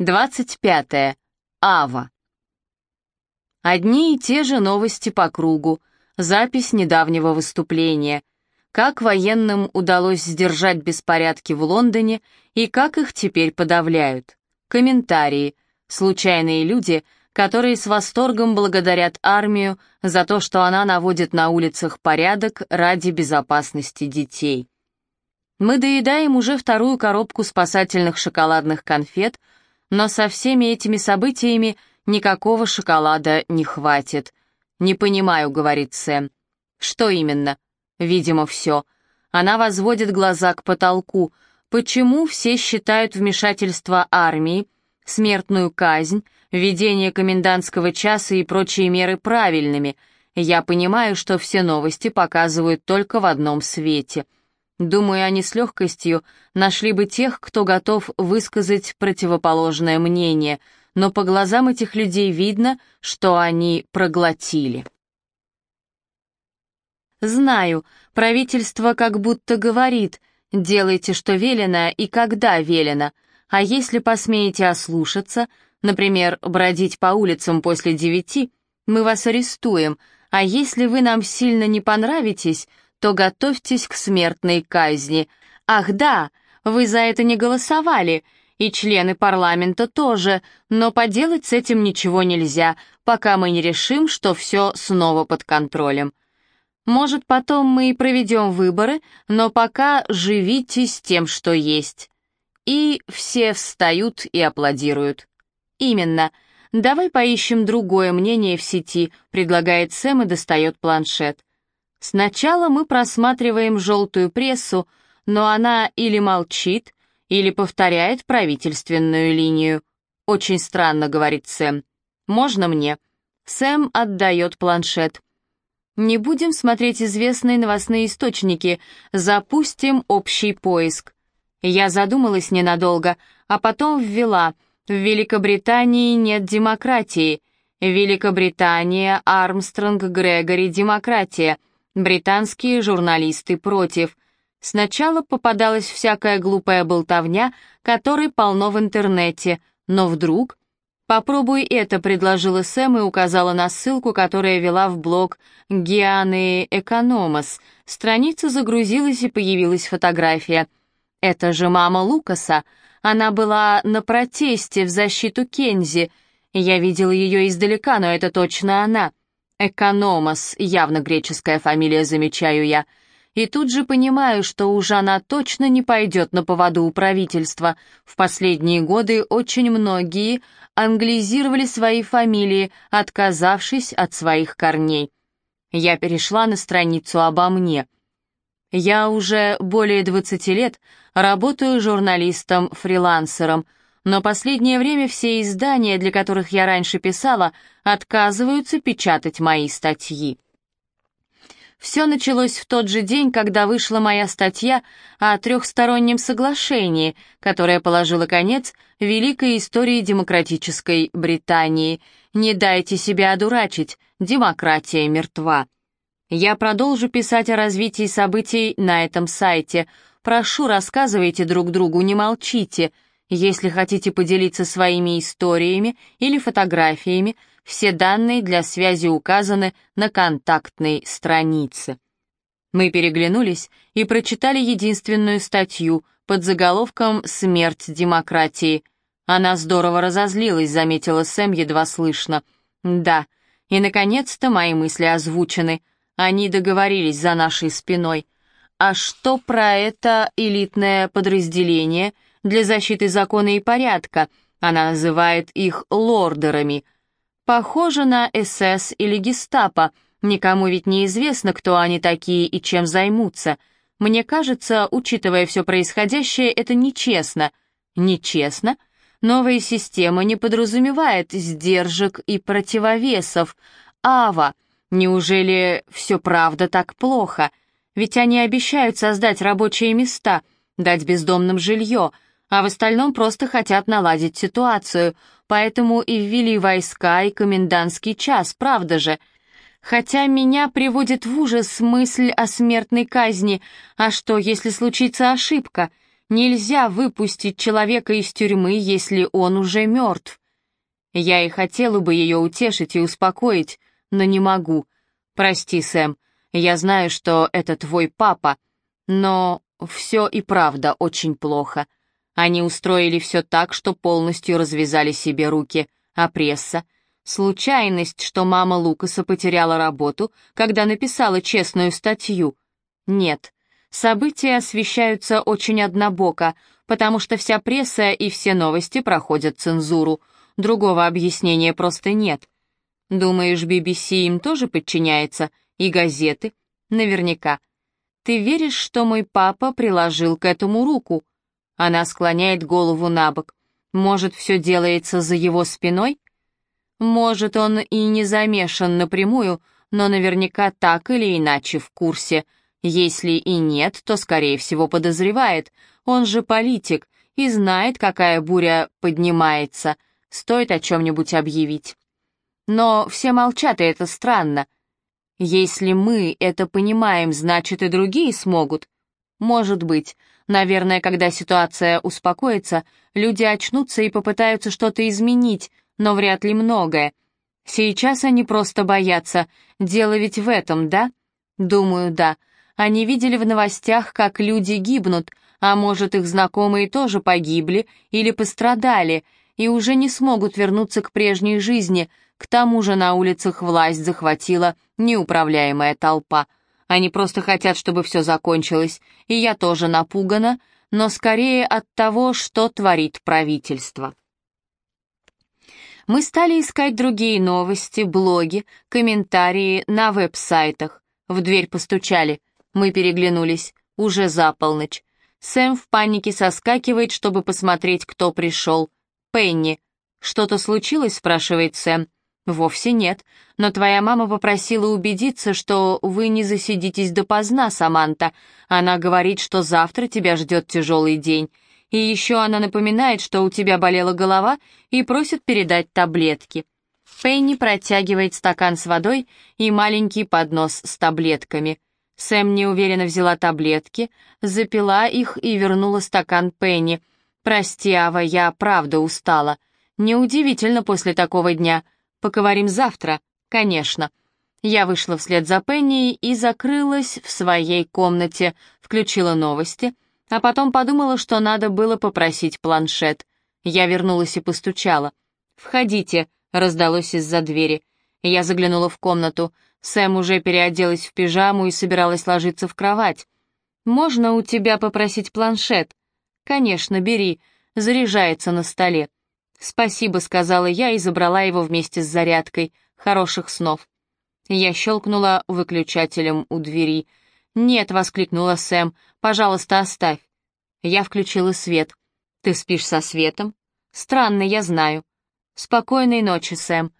25. Ава. Одни и те же новости по кругу. Запись недавнего выступления. Как военным удалось сдержать беспорядки в Лондоне и как их теперь подавляют. Комментарии. Случайные люди, которые с восторгом благодарят армию за то, что она наводит на улицах порядок ради безопасности детей. Мы доедаем уже вторую коробку спасательных шоколадных конфет — но со всеми этими событиями никакого шоколада не хватит. «Не понимаю», — говорит Сэм. «Что именно?» «Видимо, все». Она возводит глаза к потолку. Почему все считают вмешательство армии, смертную казнь, введение комендантского часа и прочие меры правильными? Я понимаю, что все новости показывают только в одном свете — Думаю, они с легкостью нашли бы тех, кто готов высказать противоположное мнение, но по глазам этих людей видно, что они проглотили. Знаю, правительство как будто говорит, делайте, что велено и когда велено, а если посмеете ослушаться, например, бродить по улицам после девяти, мы вас арестуем, а если вы нам сильно не понравитесь, то готовьтесь к смертной казни. Ах да, вы за это не голосовали, и члены парламента тоже, но поделать с этим ничего нельзя, пока мы не решим, что все снова под контролем. Может, потом мы и проведем выборы, но пока живите с тем, что есть. И все встают и аплодируют. Именно. Давай поищем другое мнение в сети, предлагает Сэм и достает планшет. Сначала мы просматриваем желтую прессу, но она или молчит, или повторяет правительственную линию. «Очень странно», — говорит Сэм. «Можно мне?» Сэм отдает планшет. «Не будем смотреть известные новостные источники, запустим общий поиск». Я задумалась ненадолго, а потом ввела «В Великобритании нет демократии», «Великобритания, Армстронг, Грегори, демократия», Британские журналисты против. Сначала попадалась всякая глупая болтовня, которой полно в интернете, но вдруг... «Попробуй это», — предложила Сэм и указала на ссылку, которая вела в блог Гианы Экономос. Страница загрузилась и появилась фотография. «Это же мама Лукаса. Она была на протесте в защиту Кензи. Я видела ее издалека, но это точно она. Экономос, явно греческая фамилия, замечаю я. И тут же понимаю, что уж она точно не пойдет на поводу у правительства. В последние годы очень многие англизировали свои фамилии, отказавшись от своих корней. Я перешла на страницу обо мне. Я уже более 20 лет работаю журналистом-фрилансером — но последнее время все издания, для которых я раньше писала, отказываются печатать мои статьи. Все началось в тот же день, когда вышла моя статья о трехстороннем соглашении, которое положило конец великой истории демократической Британии. Не дайте себя одурачить, демократия мертва. Я продолжу писать о развитии событий на этом сайте. Прошу, рассказывайте друг другу, не молчите — если хотите поделиться своими историями или фотографиями, все данные для связи указаны на контактной странице. Мы переглянулись и прочитали единственную статью под заголовком «Смерть демократии». Она здорово разозлилась, заметила Сэм едва слышно. «Да, и, наконец-то, мои мысли озвучены. Они договорились за нашей спиной. А что про это элитное подразделение — для защиты закона и порядка, она называет их лордерами. Похоже на СС или гестапо, никому ведь не известно, кто они такие и чем займутся. Мне кажется, учитывая все происходящее, это нечестно. Нечестно? Новая система не подразумевает сдержек и противовесов. Ава, неужели все правда так плохо? Ведь они обещают создать рабочие места, дать бездомным жилье — а в остальном просто хотят наладить ситуацию, поэтому и ввели войска и комендантский час, правда же? Хотя меня приводит в ужас мысль о смертной казни, а что, если случится ошибка? Нельзя выпустить человека из тюрьмы, если он уже мертв. Я и хотела бы ее утешить и успокоить, но не могу. Прости, Сэм, я знаю, что это твой папа, но все и правда очень плохо. Они устроили все так, что полностью развязали себе руки, а пресса — Случайность, что мама Лукаса потеряла работу, когда написала честную статью? Нет. События освещаются очень однобоко, потому что вся пресса и все новости проходят цензуру. Другого объяснения просто нет. Думаешь, BBC им тоже подчиняется? И газеты? Наверняка. Ты веришь, что мой папа приложил к этому руку? Она склоняет голову на бок. Может, все делается за его спиной? Может, он и не замешан напрямую, но наверняка так или иначе в курсе. Если и нет, то, скорее всего, подозревает. Он же политик и знает, какая буря поднимается. Стоит о чем-нибудь объявить. Но все молчат, и это странно. Если мы это понимаем, значит и другие смогут. Может быть. Наверное, когда ситуация успокоится, люди очнутся и попытаются что-то изменить, но вряд ли многое. Сейчас они просто боятся. Дело ведь в этом, да? Думаю, да. Они видели в новостях, как люди гибнут, а может, их знакомые тоже погибли или пострадали, и уже не смогут вернуться к прежней жизни. К тому же на улицах власть захватила неуправляемая толпа. Они просто хотят, чтобы все закончилось, и я тоже напугана, но скорее от того, что творит правительство. Мы стали искать другие новости, блоги, комментарии на веб-сайтах. В дверь постучали. Мы переглянулись. Уже за полночь. Сэм в панике соскакивает, чтобы посмотреть, кто пришел. «Пенни». «Что-то случилось?» — спрашивает Сэм. «Вовсе нет. Но твоя мама попросила убедиться, что вы не засидитесь допоздна, Саманта. Она говорит, что завтра тебя ждет тяжелый день. И еще она напоминает, что у тебя болела голова и просит передать таблетки. Пенни протягивает стакан с водой и маленький поднос с таблетками. Сэм неуверенно взяла таблетки, запила их и вернула стакан Пенни. «Прости, Ава, я правда устала. Неудивительно после такого дня. Поговорим завтра, конечно». Я вышла вслед за Пенни и закрылась в своей комнате, включила новости — а потом подумала, что надо было попросить планшет. Я вернулась и постучала. «Входите», — раздалось из-за двери. Я заглянула в комнату. Сэм уже переоделась в пижаму и собиралась ложиться в кровать. «Можно у тебя попросить планшет?» «Конечно, бери. Заряжается на столе». «Спасибо», — сказала я и забрала его вместе с зарядкой. «Хороших снов». Я щелкнула выключателем у двери. «Нет», — воскликнула Сэм, — «пожалуйста, оставь». Я включила свет. «Ты спишь со светом?» «Странно, я знаю». «Спокойной ночи, Сэм».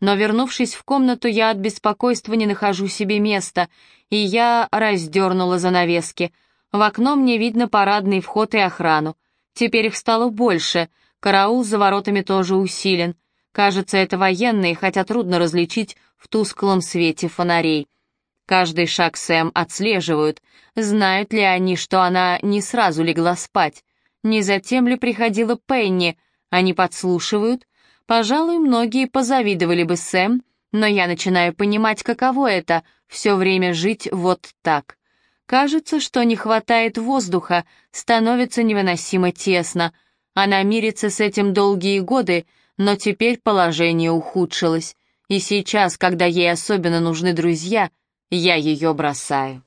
Но, вернувшись в комнату, я от беспокойства не нахожу себе места, и я раздернула занавески. В окно мне видно парадный вход и охрану. Теперь их стало больше, караул за воротами тоже усилен. Кажется, это военные, хотя трудно различить в тусклом свете фонарей. Каждый шаг Сэм отслеживают. Знают ли они, что она не сразу легла спать? Не затем ли приходила Пенни? Они подслушивают? Пожалуй, многие позавидовали бы Сэм, но я начинаю понимать, каково это — все время жить вот так. Кажется, что не хватает воздуха, становится невыносимо тесно. Она мирится с этим долгие годы, но теперь положение ухудшилось. И сейчас, когда ей особенно нужны друзья — я ее бросаю.